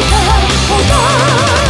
した。ほど